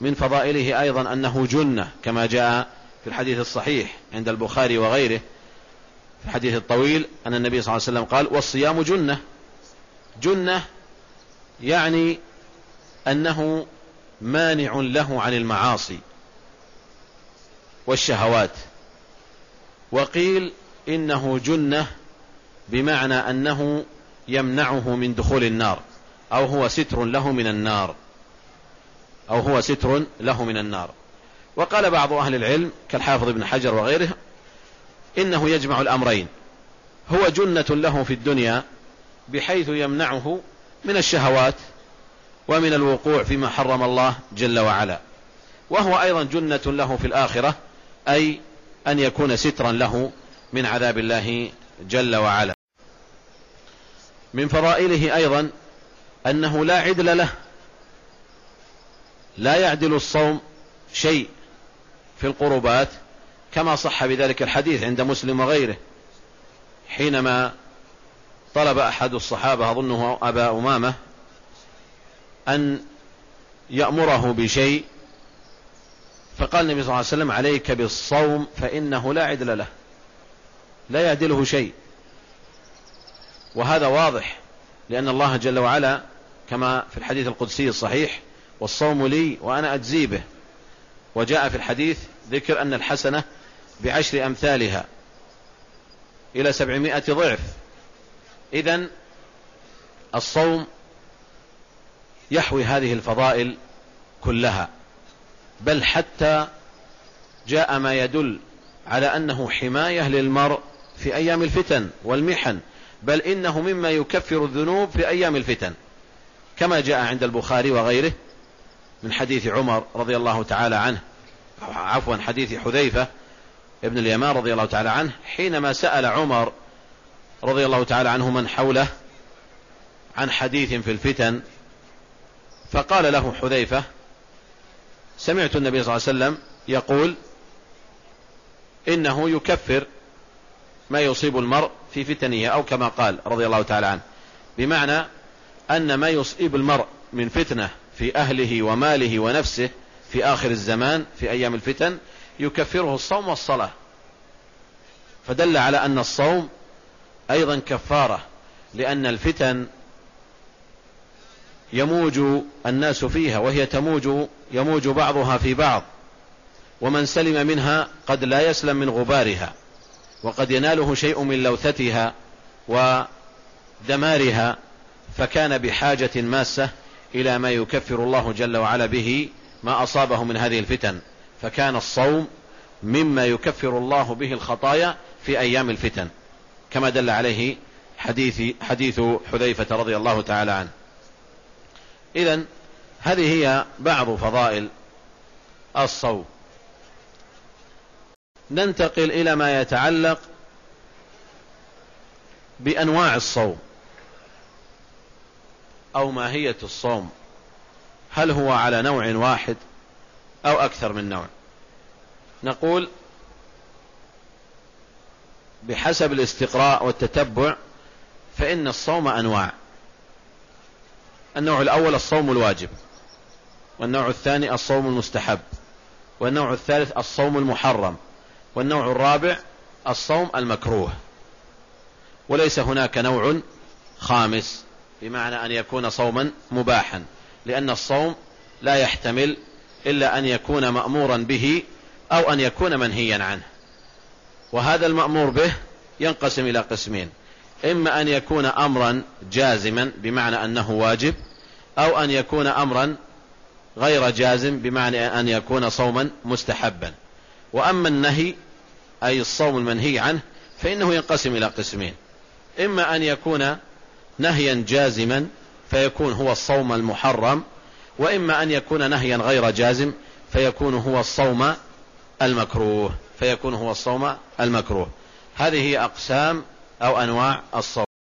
من فضائله أيضا أنه جنة كما جاء في الحديث الصحيح عند البخاري وغيره في الحديث الطويل أن النبي صلى الله عليه وسلم قال والصيام جنة. جنة يعني أنه مانع له عن المعاصي والشهوات. وقيل إنه جنة بمعنى أنه يمنعه من دخول النار أو هو ستر له من النار. أو هو ستر له من النار. وقال بعض أهل العلم كالحافظ ابن حجر وغيره إنه يجمع الأمرين. هو جنة له في الدنيا بحيث يمنعه من الشهوات ومن الوقوع فيما حرم الله جل وعلا. وهو أيضا جنة له في الآخرة أي أن يكون سترا له من عذاب الله جل وعلا. من فضائله أيضا أنه لا عدل له لا يعدل الصوم شيء في القربات كما صح بذلك الحديث عند مسلم وغيره حينما طلب أحد الصحابة أظنه أبا أمامة أن يأمره بشيء فقال النبي صلى الله عليه وسلم عليك بالصوم فإنه لا عدل له لا يعدله شيء. وهذا واضح لأن الله جل وعلا كما في الحديث القدسي الصحيح والصوم لي وأنا أجزي به. وجاء في الحديث ذكر أن الحسنة بعشر أمثالها إلى سبعمائة ضعف. إذا الصوم يحوي هذه الفضائل كلها. بل حتى جاء ما يدل على أنه حماية للمرء في أيام الفتن والمحن بل إنه مما يكفر الذنوب في أيام الفتن. كما جاء عند البخاري وغيره من حديث عمر رضي الله تعالى عنه. عفوا حديث حذيفة ابن اليمان رضي الله تعالى عنه حينما سأل عمر رضي الله تعالى عنه من حوله عن حديث في الفتن فقال له حذيفة سمعت النبي صلى الله عليه وسلم يقول إنه يكفر ما يصيب المرء في فتنه أو كما قال رضي الله تعالى عنه. بمعنى أن ما يصيب المرء من فتنة في أهله وماله ونفسه في آخر الزمان في أيام الفتن يكفره الصوم والصلاة. فدل على أن الصوم أيضا كفارة لأن الفتن يموج الناس فيها وهي تموج يموج بعضها في بعض. ومن سلم منها قد لا يسلم من غبارها وقد يناله شيء من لوثتها ودمارها فكان بحاجة ماسة إلى ما يكفر الله جل وعلا به ما أصابه من هذه الفتن. فكان الصوم مما يكفر الله به الخطايا في أيام الفتن. كما دل عليه حديث حديث حذيفة رضي الله تعالى عنه. إذا هذه هي بعض فضائل الصوم. ننتقل إلى ما يتعلق بأنواع الصوم. أو ماهية الصوم. هل هو على نوع واحد أو أكثر من نوع؟ نقول بحسب الاستقراء والتتبع فإن الصوم أنواع. النوع الأول الصوم الواجب والنوع الثاني الصوم المستحب والنوع الثالث الصوم المحرم والنوع الرابع الصوم المكروه. وليس هناك نوع خامس بمعنى أن يكون صوما مباحا لأن الصوم لا يحتمل إلا أن يكون مأمورا به أو أن يكون منهيا عنه. وهذا المأمور به ينقسم إلى قسمين إما أن يكون أمرا جازما بمعنى أنه واجب أو أن يكون أمرا غير جازم بمعنى أن يكون صوما مستحبا. وأما النهي أي الصوم المنهي عنه فإنه ينقسم إلى قسمين إما أن يكون نهيا جازما فيكون هو الصوم المحرم وإما أن يكون نهيا غير جازم فيكون هو الصوم المكروه فيكون هو الصوم المكروه. هذه أقسام أو أنواع الصوم.